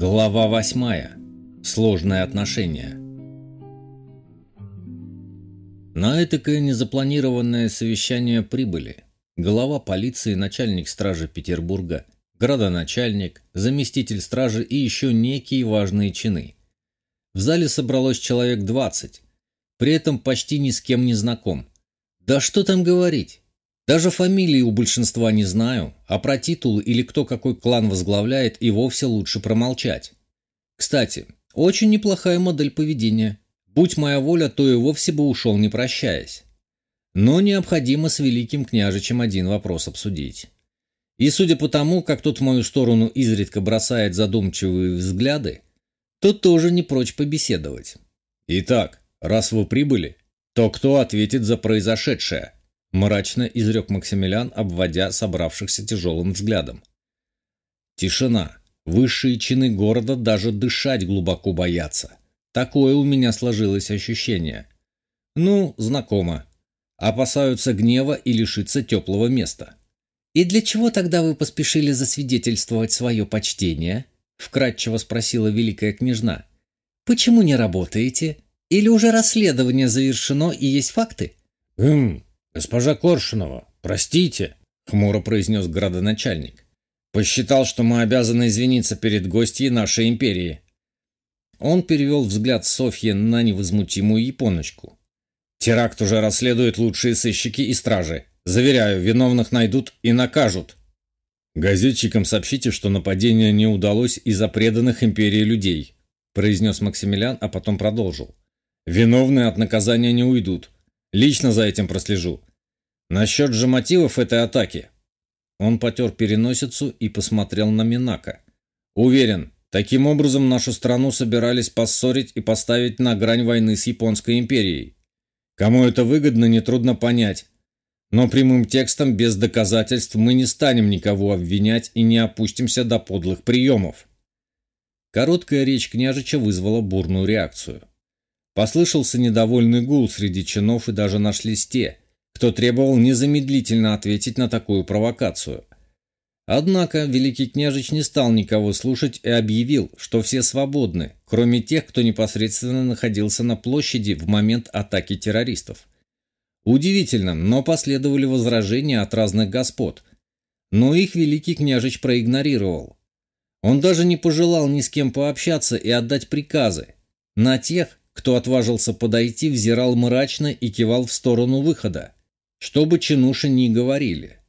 Глава восьмая. Сложные отношения. На этакое незапланированное совещание прибыли глава полиции, начальник стражи Петербурга, градоначальник, заместитель стражи и еще некие важные чины. В зале собралось человек двадцать, при этом почти ни с кем не знаком. Да что там говорить, даже фамилии у большинства не знаю, а про титул или кто какой клан возглавляет и вовсе лучше промолчать. Кстати, очень неплохая модель поведения. Будь моя воля, то и вовсе бы ушел, не прощаясь. Но необходимо с великим княжичем один вопрос обсудить. И судя по тому, как тот в мою сторону изредка бросает задумчивые взгляды, тот тоже не прочь побеседовать. Итак, раз вы прибыли, то кто ответит за произошедшее? – мрачно изрек Максимилиан, обводя собравшихся тяжелым взглядом. Тишина. Высшие чины города даже дышать глубоко боятся. Такое у меня сложилось ощущение. Ну, знакомо. Опасаются гнева и лишиться теплого места. «И для чего тогда вы поспешили засвидетельствовать свое почтение?» – вкратчиво спросила великая княжна. «Почему не работаете? Или уже расследование завершено и есть факты?» «Хм, «Госпожа Коршунова, простите», — хмуро произнес градоначальник. «Посчитал, что мы обязаны извиниться перед гостьей нашей империи». Он перевел взгляд Софьи на невозмутимую японочку. «Теракт уже расследуют лучшие сыщики и стражи. Заверяю, виновных найдут и накажут». «Газетчикам сообщите, что нападение не удалось из-за преданных империи людей», произнес Максимилиан, а потом продолжил. «Виновные от наказания не уйдут. Лично за этим прослежу. Насчет же мотивов этой атаки. Он потер переносицу и посмотрел на Минака. Уверен, таким образом нашу страну собирались поссорить и поставить на грань войны с Японской империей. Кому это выгодно, нетрудно понять. Но прямым текстом, без доказательств, мы не станем никого обвинять и не опустимся до подлых приемов. Короткая речь княжича вызвала бурную реакцию. Послышался недовольный гул среди чинов и даже нашлись те, кто требовал незамедлительно ответить на такую провокацию. Однако великий княжич не стал никого слушать и объявил, что все свободны, кроме тех, кто непосредственно находился на площади в момент атаки террористов. Удивительно, но последовали возражения от разных господ. Но их великий княжич проигнорировал. Он даже не пожелал ни с кем пообщаться и отдать приказы. На тех, кто отважился подойти, взирал мрачно и кивал в сторону выхода, чтобы чинуши не говорили.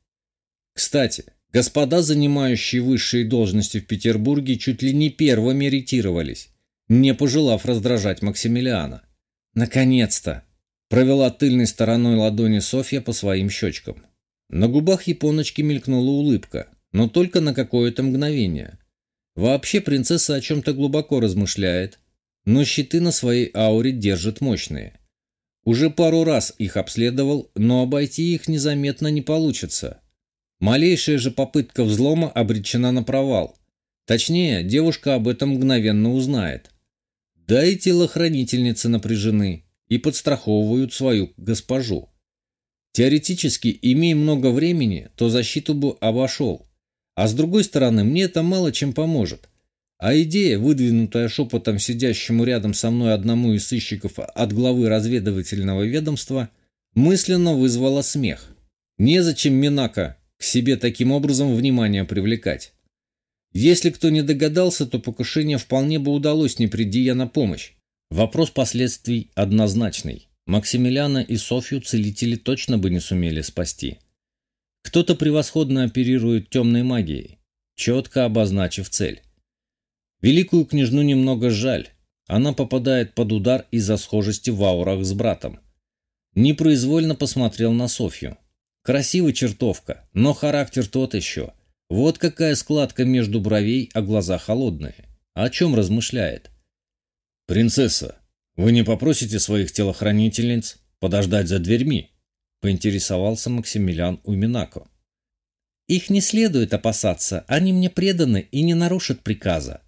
Кстати, господа, занимающие высшие должности в Петербурге, чуть ли не первыми ретировались, не пожелав раздражать Максимилиана. «Наконец-то!» – провела тыльной стороной ладони Софья по своим щечкам. На губах японочки мелькнула улыбка, но только на какое-то мгновение. Вообще принцесса о чем-то глубоко размышляет, но щиты на своей ауре держит мощные. Уже пару раз их обследовал, но обойти их незаметно не получится. Малейшая же попытка взлома обречена на провал. Точнее, девушка об этом мгновенно узнает. Да и телохранительницы напряжены и подстраховывают свою госпожу. Теоретически, имея много времени, то защиту бы обошел. А с другой стороны, мне это мало чем поможет. А идея, выдвинутая шепотом сидящему рядом со мной одному из сыщиков от главы разведывательного ведомства, мысленно вызвала смех. Незачем Минака к себе таким образом внимание привлекать. Если кто не догадался, то покушение вполне бы удалось, не приди я на помощь. Вопрос последствий однозначный. Максимилиана и Софью целители точно бы не сумели спасти. Кто-то превосходно оперирует темной магией, четко обозначив цель. Великую княжну немного жаль. Она попадает под удар из-за схожести в аурах с братом. Непроизвольно посмотрел на Софью. Красивая чертовка, но характер тот еще. Вот какая складка между бровей, а глаза холодные. О чем размышляет? «Принцесса, вы не попросите своих телохранительниц подождать за дверьми?» поинтересовался Максимилиан Уминако. «Их не следует опасаться, они мне преданы и не нарушат приказа.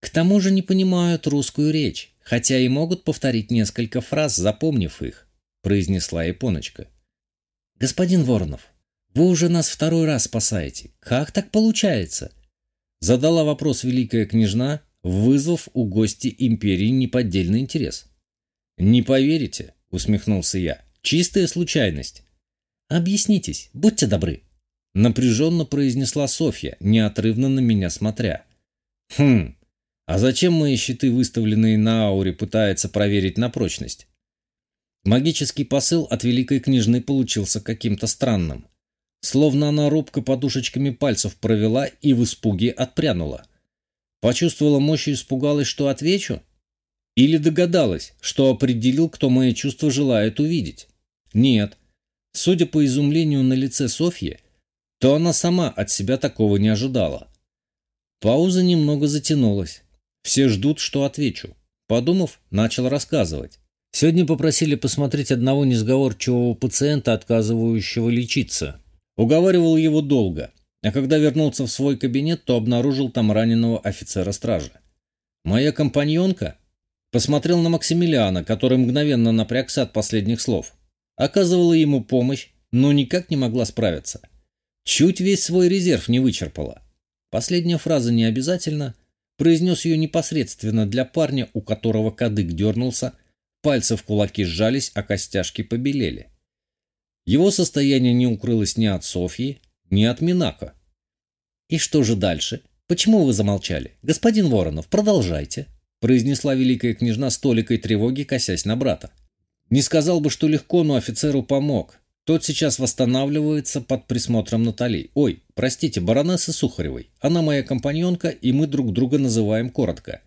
К тому же не понимают русскую речь, хотя и могут повторить несколько фраз, запомнив их, произнесла японочка. Господин Воронов, вы уже нас второй раз спасаете. Как так получается? Задала вопрос великая княжна, вызвав у гостя империи неподдельный интерес. «Не поверите», — усмехнулся я, — «чистая случайность». «Объяснитесь, будьте добры», — напряженно произнесла Софья, неотрывно на меня смотря. «Хм, а зачем мои щиты, выставленные на ауре, пытаются проверить на прочность?» Магический посыл от великой княжны получился каким-то странным. Словно она робко подушечками пальцев провела и в испуге отпрянула. Почувствовала мощь и испугалась, что отвечу? Или догадалась, что определил, кто мои чувства желает увидеть? Нет. Судя по изумлению на лице Софьи, то она сама от себя такого не ожидала. Пауза немного затянулась. Все ждут, что отвечу. Подумав, начал рассказывать. Сегодня попросили посмотреть одного несговорчивого пациента, отказывающего лечиться. Уговаривал его долго, а когда вернулся в свой кабинет, то обнаружил там раненого офицера стражи. Моя компаньонка посмотрел на Максимилиана, который мгновенно напрягся от последних слов. Оказывала ему помощь, но никак не могла справиться. Чуть весь свой резерв не вычерпала. Последняя фраза не обязательно. Произнес ее непосредственно для парня, у которого кадык дернулся – Пальцы в кулаки сжались, а костяшки побелели. Его состояние не укрылось ни от Софьи, ни от Минака. «И что же дальше? Почему вы замолчали? Господин Воронов, продолжайте», произнесла великая княжна с толикой тревоги, косясь на брата. Не сказал бы, что легко, но офицеру помог. Тот сейчас восстанавливается под присмотром Натали. Ой, простите, баронессы Сухаревой. Она моя компаньонка, и мы друг друга называем коротко.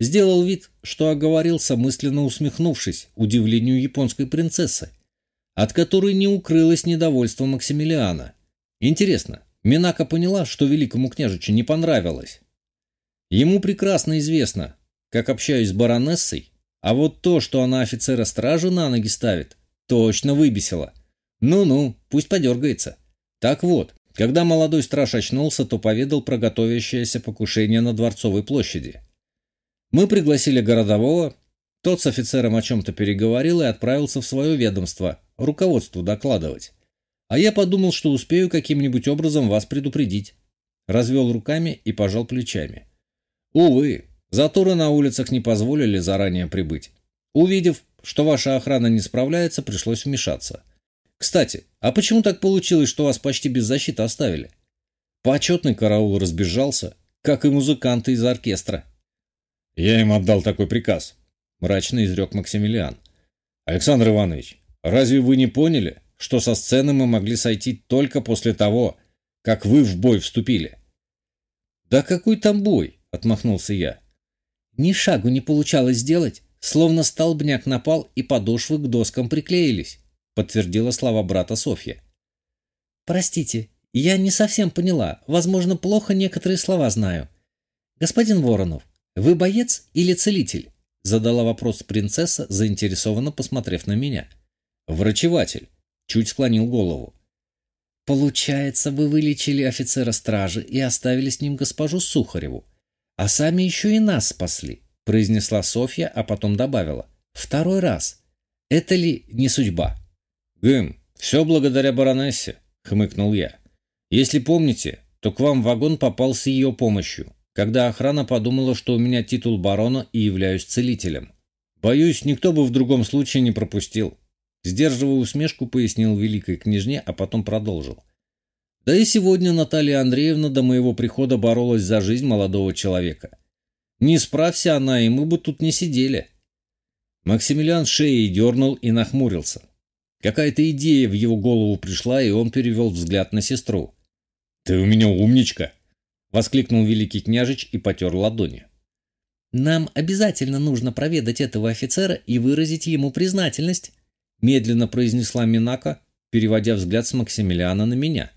Сделал вид, что оговорился, мысленно усмехнувшись удивлению японской принцессы, от которой не укрылось недовольство Максимилиана. Интересно, Минака поняла, что великому княжичу не понравилось. Ему прекрасно известно, как общаюсь с баронессой, а вот то, что она офицера стражи на ноги ставит, точно выбесило. Ну-ну, пусть подергается. Так вот, когда молодой страж очнулся, то поведал про готовящееся покушение на Дворцовой площади. Мы пригласили городового, тот с офицером о чем-то переговорил и отправился в свое ведомство, руководству докладывать. А я подумал, что успею каким-нибудь образом вас предупредить. Развел руками и пожал плечами. Увы, заторы на улицах не позволили заранее прибыть. Увидев, что ваша охрана не справляется, пришлось вмешаться. Кстати, а почему так получилось, что вас почти без защиты оставили? Почетный караул разбежался, как и музыканты из оркестра. «Я им отдал такой приказ», — мрачно изрек Максимилиан. «Александр Иванович, разве вы не поняли, что со сцены мы могли сойти только после того, как вы в бой вступили?» «Да какой там бой?» — отмахнулся я. «Ни шагу не получалось сделать, словно столбняк напал и подошвы к доскам приклеились», — подтвердила слова брата Софья. «Простите, я не совсем поняла, возможно, плохо некоторые слова знаю. Господин Воронов, «Вы боец или целитель?» — задала вопрос принцесса, заинтересованно посмотрев на меня. «Врачеватель», — чуть склонил голову. «Получается, вы вылечили офицера стражи и оставили с ним госпожу Сухареву, а сами еще и нас спасли», — произнесла Софья, а потом добавила. «Второй раз. Это ли не судьба?» «Гым, все благодаря баронессе», — хмыкнул я. «Если помните, то к вам вагон попал с ее помощью когда охрана подумала, что у меня титул барона и являюсь целителем. Боюсь, никто бы в другом случае не пропустил. Сдерживая усмешку, пояснил великой княжне, а потом продолжил. Да и сегодня Наталья Андреевна до моего прихода боролась за жизнь молодого человека. Не справься она, и мы бы тут не сидели. Максимилиан шеей дернул и нахмурился. Какая-то идея в его голову пришла, и он перевел взгляд на сестру. «Ты у меня умничка!» — воскликнул великий княжич и потер ладони. «Нам обязательно нужно проведать этого офицера и выразить ему признательность», — медленно произнесла Минака, переводя взгляд с Максимилиана на меня.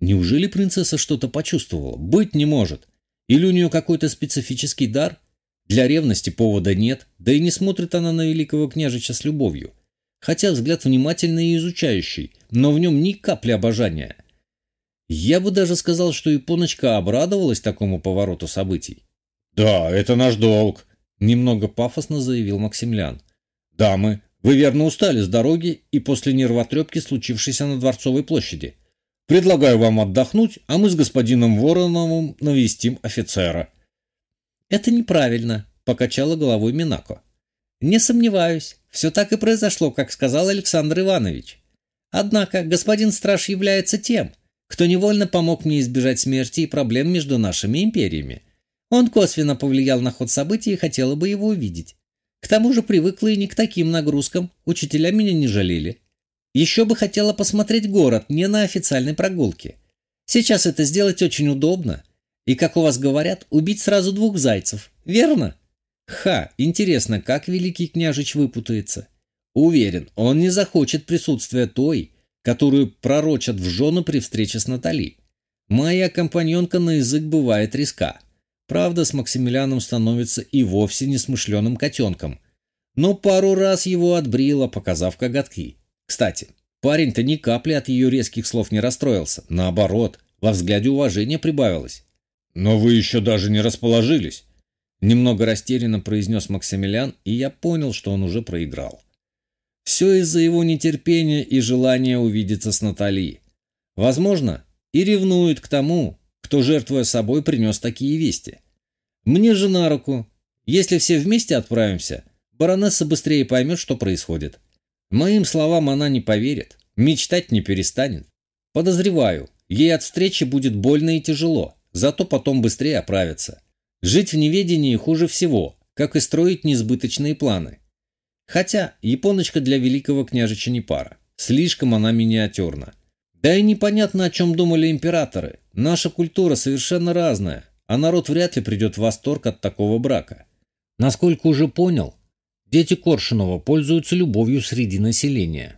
«Неужели принцесса что-то почувствовала? Быть не может. Или у нее какой-то специфический дар? Для ревности повода нет, да и не смотрит она на великого княжича с любовью. Хотя взгляд внимательный и изучающий, но в нем ни капли обожания. Я бы даже сказал, что Японочка обрадовалась такому повороту событий. «Да, это наш долг», — немного пафосно заявил Максимлян. «Дамы, вы верно устали с дороги и после нервотрепки, случившейся на Дворцовой площади. Предлагаю вам отдохнуть, а мы с господином Вороновым навестим офицера». «Это неправильно», — покачала головой Минако. «Не сомневаюсь, все так и произошло, как сказал Александр Иванович. Однако господин страж является тем, кто невольно помог мне избежать смерти и проблем между нашими империями. Он косвенно повлиял на ход событий и хотела бы его увидеть. К тому же привыкла и не к таким нагрузкам, учителя меня не жалели. Еще бы хотела посмотреть город не на официальной прогулке. Сейчас это сделать очень удобно. И, как у вас говорят, убить сразу двух зайцев, верно? Ха, интересно, как великий княжич выпутается. Уверен, он не захочет присутствия той, которую пророчат в жены при встрече с Натали. Моя компаньонка на язык бывает риска. Правда, с Максимилианом становится и вовсе несмышленым котенком. Но пару раз его отбрила, показав коготки. Кстати, парень-то ни капли от ее резких слов не расстроился. Наоборот, во взгляде уважения прибавилось. «Но вы еще даже не расположились», — немного растерянно произнес Максимилиан, и я понял, что он уже проиграл. Все из-за его нетерпения и желания увидеться с Натали. Возможно, и ревнует к тому, кто, жертвуя собой, принес такие вести. Мне же на руку. Если все вместе отправимся, баронесса быстрее поймет, что происходит. Моим словам она не поверит, мечтать не перестанет. Подозреваю, ей от встречи будет больно и тяжело, зато потом быстрее оправится. Жить в неведении хуже всего, как и строить несбыточные планы. Хотя японочка для великого княжича не пара. Слишком она миниатюрна. Да и непонятно, о чем думали императоры. Наша культура совершенно разная, а народ вряд ли придет в восторг от такого брака. Насколько уже понял, дети Коршунова пользуются любовью среди населения.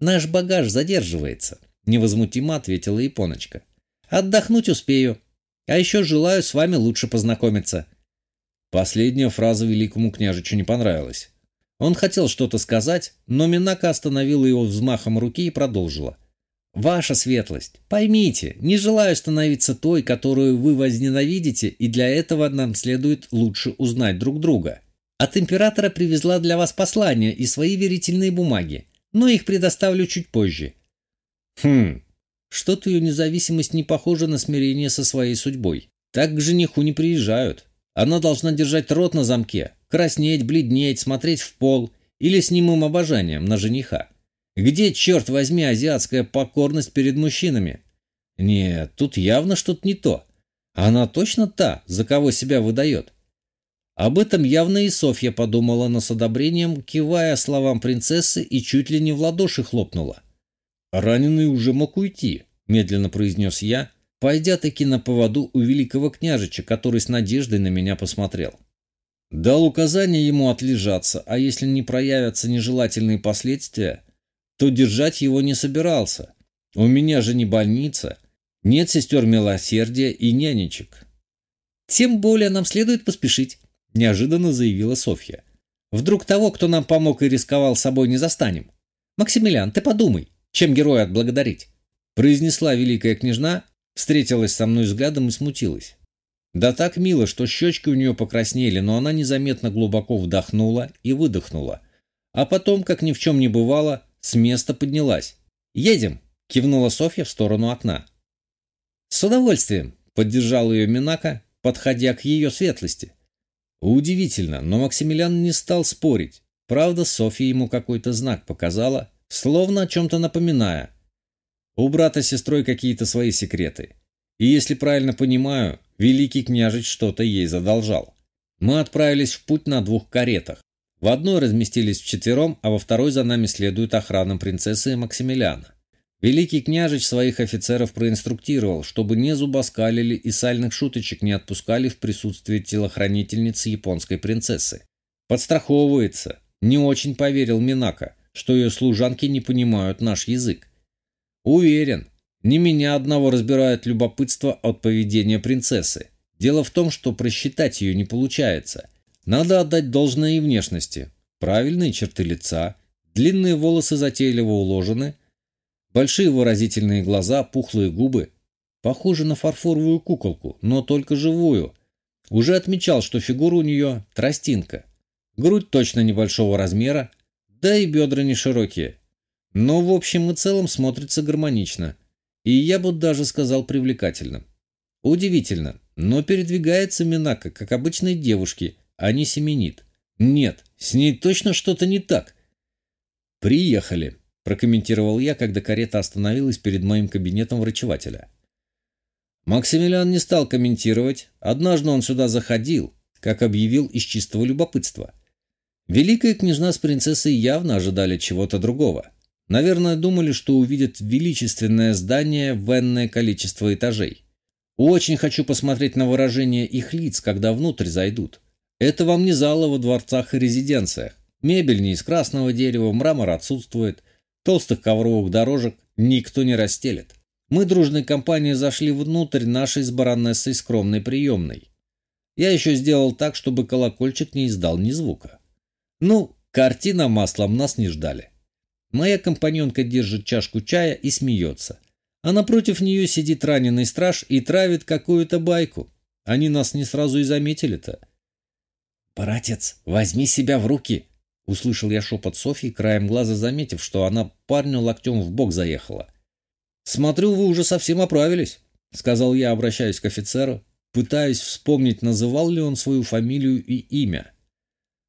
Наш багаж задерживается, невозмутимо ответила японочка. Отдохнуть успею. А еще желаю с вами лучше познакомиться. Последняя фраза великому княжичу не понравилась. Он хотел что-то сказать, но Минака остановила его взмахом руки и продолжила. «Ваша светлость, поймите, не желаю становиться той, которую вы возненавидите, и для этого нам следует лучше узнать друг друга. От императора привезла для вас послание и свои верительные бумаги, но их предоставлю чуть позже». «Хм, что-то ее независимость не похожа на смирение со своей судьбой. Так к жениху не приезжают. Она должна держать рот на замке, краснеть, бледнеть, смотреть в пол или с немым обожанием на жениха. Где, черт возьми, азиатская покорность перед мужчинами? Нет, тут явно что-то не то. Она точно та, за кого себя выдает. Об этом явно и Софья подумала, но с одобрением, кивая словам принцессы и чуть ли не в ладоши хлопнула. «Раненый уже мог уйти», — медленно произнес я, пойдя таки на поводу у великого княжича, который с надеждой на меня посмотрел. Дал указание ему отлежаться, а если не проявятся нежелательные последствия, то держать его не собирался. У меня же не больница, нет сестер милосердия и нянечек. Тем более нам следует поспешить, неожиданно заявила Софья. Вдруг того, кто нам помог и рисковал собой, не застанем. Максимилиан, ты подумай, чем героя отблагодарить? произнесла великая княжна, встретилась со мной взглядом и смутилась. Да так мило, что щечки у нее покраснели, но она незаметно глубоко вдохнула и выдохнула. А потом, как ни в чем не бывало, с места поднялась. «Едем!» – кивнула Софья в сторону окна. «С удовольствием!» – поддержал ее Минака, подходя к ее светлости. Удивительно, но Максимилиан не стал спорить. Правда, Софья ему какой-то знак показала, словно о чем-то напоминая. У брата с сестрой какие-то свои секреты. И если правильно понимаю, великий княжич что-то ей задолжал. Мы отправились в путь на двух каретах. В одной разместились вчетвером, а во второй за нами следует охрана принцессы и Максимилиана. Великий княжич своих офицеров проинструктировал, чтобы не зубоскалили и сальных шуточек не отпускали в присутствии телохранительницы японской принцессы. Подстраховывается. Не очень поверил Минака, что ее служанки не понимают наш язык. Уверен, не меня одного разбирает любопытство от поведения принцессы. Дело в том, что просчитать ее не получается. Надо отдать должное и внешности. Правильные черты лица, длинные волосы затейливо уложены, большие выразительные глаза, пухлые губы. Похожи на фарфоровую куколку, но только живую. Уже отмечал, что фигура у нее тростинка. Грудь точно небольшого размера, да и бедра не широкие. Но в общем и целом смотрится гармонично – и я бы даже сказал привлекательным. Удивительно, Но передвигается Минака, как обычной девушки, а не семенит. Нет, с ней точно что-то не так. «Приехали», – прокомментировал я, когда карета остановилась перед моим кабинетом врачевателя. Максимилиан не стал комментировать. Однажды он сюда заходил, как объявил из чистого любопытства. Великая княжна с принцессой явно ожидали чего-то другого. Наверное, думали, что увидят величественное здание в энное количество этажей. Очень хочу посмотреть на выражение их лиц, когда внутрь зайдут. Это вам не залы во дворцах и резиденциях. Мебель не из красного дерева, мрамор отсутствует, толстых ковровых дорожек никто не расстелит. Мы дружной компанией зашли внутрь нашей с баронессой скромной приемной. Я еще сделал так, чтобы колокольчик не издал ни звука. Ну, картина маслом нас не ждали. Моя компаньонка держит чашку чая и смеется. А напротив нее сидит раненый страж и травит какую-то байку. Они нас не сразу и заметили-то. «Братец, возьми себя в руки!» Услышал я шепот Софьи, краем глаза заметив, что она парню локтем в бок заехала. «Смотрю, вы уже совсем оправились», — сказал я, обращаясь к офицеру, пытаясь вспомнить, называл ли он свою фамилию и имя.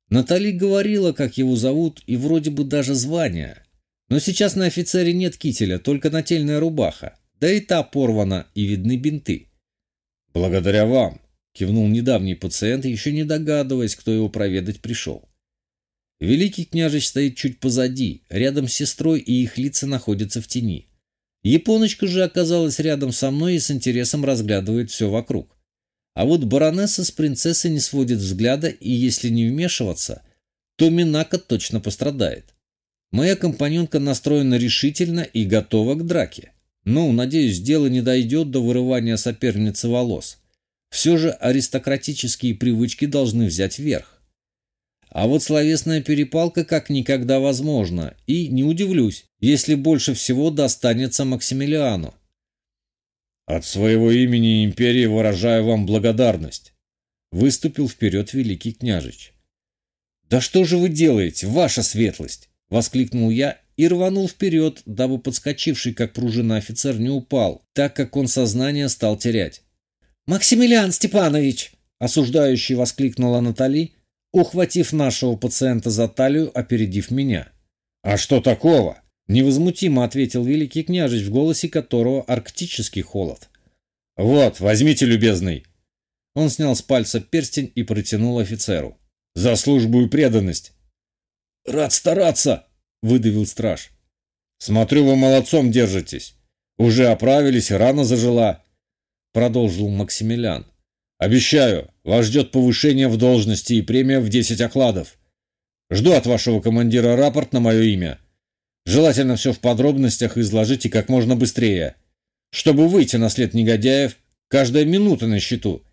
Натали говорила, как его зовут, и вроде бы даже звание. Но сейчас на офицере нет кителя, только нательная рубаха, да и та порвана, и видны бинты. «Благодаря вам», — кивнул недавний пациент, еще не догадываясь, кто его проведать пришел. Великий княжич стоит чуть позади, рядом с сестрой, и их лица находятся в тени. Японочка же оказалась рядом со мной и с интересом разглядывает все вокруг. А вот баронесса с принцессой не сводит взгляда, и если не вмешиваться, то Минака точно пострадает. Моя компаньонка настроена решительно и готова к драке. Ну, надеюсь, дело не дойдет до вырывания соперницы волос. Все же аристократические привычки должны взять верх. А вот словесная перепалка как никогда возможна, и не удивлюсь, если больше всего достанется Максимилиану. «От своего имени и империи выражаю вам благодарность», — выступил вперед великий княжич. «Да что же вы делаете, ваша светлость!» — воскликнул я и рванул вперед, дабы подскочивший, как пружина офицер, не упал, так как он сознание стал терять. «Максимилиан Степанович!» — осуждающий воскликнула Натали, ухватив нашего пациента за талию, опередив меня. «А что такого?» – невозмутимо ответил великий княжич, в голосе которого арктический холод. «Вот, возьмите, любезный!» Он снял с пальца перстень и протянул офицеру. «За службу и преданность!» «Рад стараться!» – выдавил страж. «Смотрю, вы молодцом держитесь. Уже оправились, рана зажила!» – продолжил Максимилиан. Обещаю, вас ждет повышение в должности и премия в 10 окладов. Жду от вашего командира рапорт на мое имя. Желательно все в подробностях изложите как можно быстрее. Чтобы выйти на след негодяев, каждая минута на счету.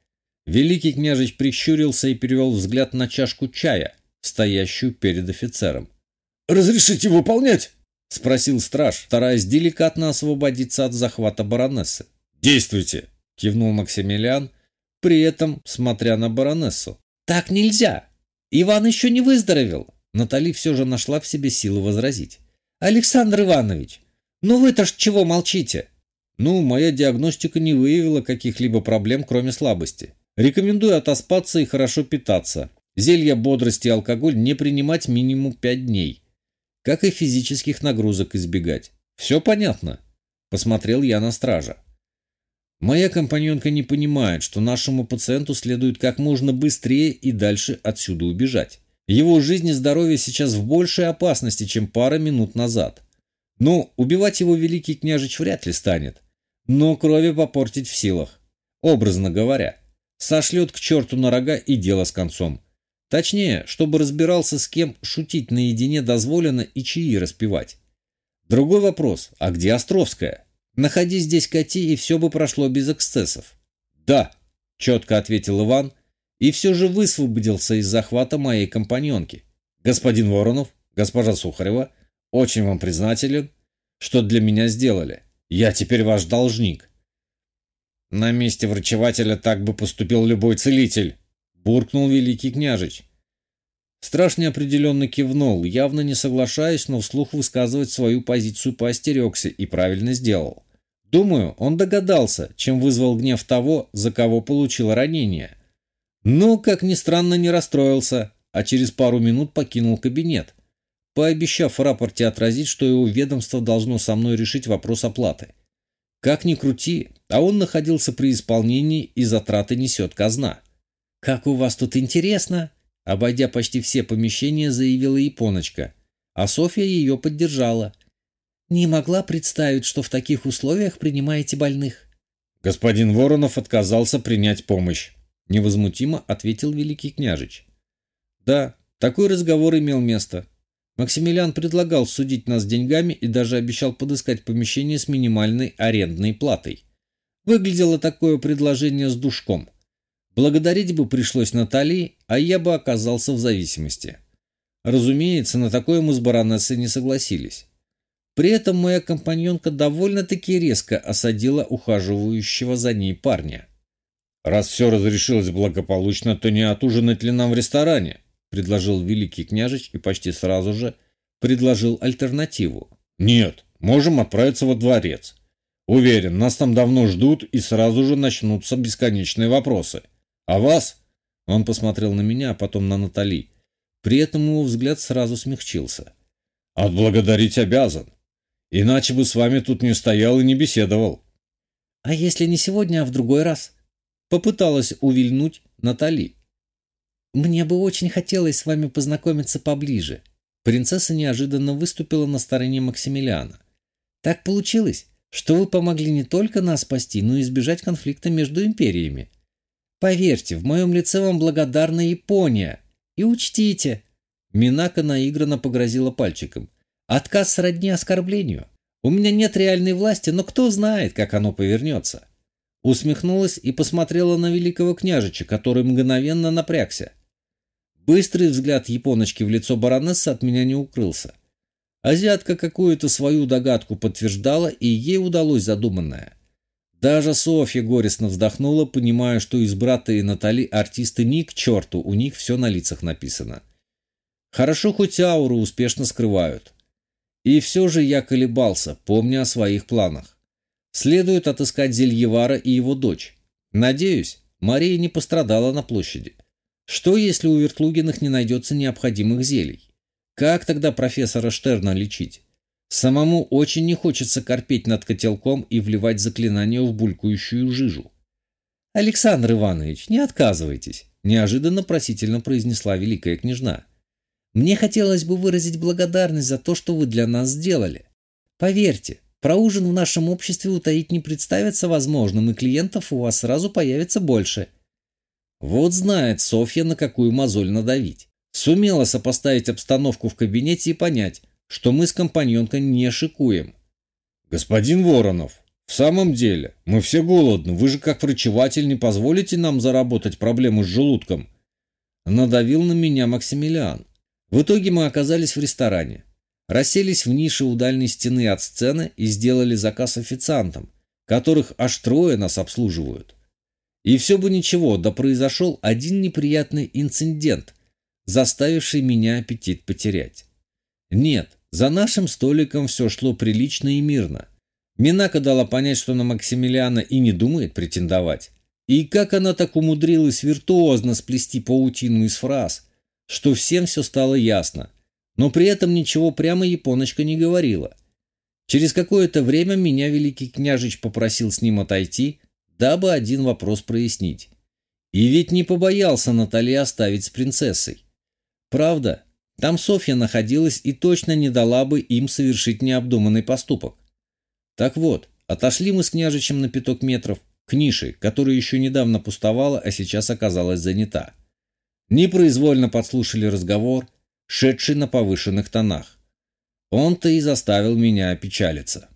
Великий княжич прищурился и перевел взгляд на чашку чая, стоящую перед офицером. «Разрешите выполнять?» — спросил страж, стараясь деликатно освободиться от захвата баронессы. «Действуйте!» — кивнул Максимилиан — при этом смотря на баронессу. «Так нельзя! Иван еще не выздоровел!» Натали все же нашла в себе силы возразить. «Александр Иванович, ну вы-то ж чего молчите?» «Ну, моя диагностика не выявила каких-либо проблем, кроме слабости. Рекомендую отоспаться и хорошо питаться. Зелья бодрости и алкоголь не принимать минимум 5 дней. Как и физических нагрузок избегать. Все понятно?» Посмотрел я на стража. Моя компаньонка не понимает, что нашему пациенту следует как можно быстрее и дальше отсюда убежать. Его жизнь и здоровье сейчас в большей опасности, чем пара минут назад. Ну, убивать его великий княжич вряд ли станет. Но крови попортить в силах. Образно говоря. Сошлет к черту на рога и дело с концом. Точнее, чтобы разбирался с кем шутить наедине дозволено и чаи распевать. Другой вопрос, а где Островская? Находи здесь Кати, и все бы прошло без эксцессов. Да, четко ответил Иван, и все же высвободился из захвата моей компаньонки. Господин Воронов, госпожа Сухарева, очень вам признателен, что для меня сделали. Я теперь ваш должник. На месте врачевателя так бы поступил любой целитель, буркнул великий княжич. Страж неопределенно кивнул, явно не соглашаясь, но вслух высказывать свою позицию поостерегся и правильно сделал. Думаю, он догадался, чем вызвал гнев того, за кого получил ранение. Но, как ни странно, не расстроился, а через пару минут покинул кабинет, пообещав в рапорте отразить, что его ведомство должно со мной решить вопрос оплаты. Как ни крути, а он находился при исполнении и затраты несет казна. «Как у вас тут интересно!» Обойдя почти все помещения, заявила японочка, а Софья ее поддержала. «Не могла представить, что в таких условиях принимаете больных». Господин Воронов отказался принять помощь. Невозмутимо ответил великий княжич. Да, такой разговор имел место. Максимилиан предлагал судить нас деньгами и даже обещал подыскать помещение с минимальной арендной платой. Выглядело такое предложение с душком. Благодарить бы пришлось Натальи, а я бы оказался в зависимости. Разумеется, на такое мы с баронессой не согласились. При этом моя компаньонка довольно-таки резко осадила ухаживающего за ней парня. «Раз все разрешилось благополучно, то не отужинать ли нам в ресторане?» – предложил великий княжич и почти сразу же предложил альтернативу. «Нет, можем отправиться во дворец. Уверен, нас там давно ждут и сразу же начнутся бесконечные вопросы. А вас?» Он посмотрел на меня, а потом на Натали. При этом его взгляд сразу смягчился. «Отблагодарить обязан. Иначе бы с вами тут не стоял и не беседовал». «А если не сегодня, а в другой раз?» Попыталась увильнуть Натали. «Мне бы очень хотелось с вами познакомиться поближе». Принцесса неожиданно выступила на стороне Максимилиана. «Так получилось, что вы помогли не только нас спасти, но и избежать конфликта между империями. Поверьте, в моем лице вам благодарна Япония. И учтите...» Минака наигранно погрозила пальчиком. «Отказ сродни оскорблению. У меня нет реальной власти, но кто знает, как оно повернется». Усмехнулась и посмотрела на великого княжича, который мгновенно напрягся. Быстрый взгляд японочки в лицо баронессы от меня не укрылся. Азиатка какую-то свою догадку подтверждала, и ей удалось задуманное. Даже Софья горестно вздохнула, понимая, что из брата и Натали артисты ни к черту, у них все на лицах написано. Хорошо, хоть ауру успешно скрывают. И все же я колебался, помня о своих планах. Следует отыскать Зельевара и его дочь. Надеюсь, Мария не пострадала на площади. Что, если у Вертлугиных не найдется необходимых зелий? Как тогда профессора Штерна лечить? Самому очень не хочется корпеть над котелком и вливать заклинание в булькающую жижу. «Александр Иванович, не отказывайтесь», – неожиданно просительно произнесла великая княжна. «Мне хотелось бы выразить благодарность за то, что вы для нас сделали. Поверьте, про ужин в нашем обществе утаить не представится возможным, и клиентов у вас сразу появится больше. Вот знает Софья, на какую мозоль надавить. Сумела сопоставить обстановку в кабинете и понять, что мы с компаньонкой не шикуем. «Господин Воронов, в самом деле, мы все голодны. Вы же как врачеватель не позволите нам заработать проблему с желудком?» Надавил на меня Максимилиан. В итоге мы оказались в ресторане расселись в нише у дальней стены от сцены и сделали заказ официантам, которых аж трое нас обслуживают. И все бы ничего, да произошел один неприятный инцидент, заставивший меня аппетит потерять. Нет, за нашим столиком все шло прилично и мирно. Минака дала понять, что на Максимилиана и не думает претендовать. И как она так умудрилась виртуозно сплести паутину из фраз, что всем все стало ясно – но при этом ничего прямо японочка не говорила. Через какое-то время меня великий княжич попросил с ним отойти, дабы один вопрос прояснить. И ведь не побоялся Натали оставить с принцессой. Правда, там Софья находилась и точно не дала бы им совершить необдуманный поступок. Так вот, отошли мы с княжичем на пяток метров к нише, которая еще недавно пустовала, а сейчас оказалась занята. Непроизвольно подслушали разговор, шедший на повышенных тонах. Он-то и заставил меня опечалиться.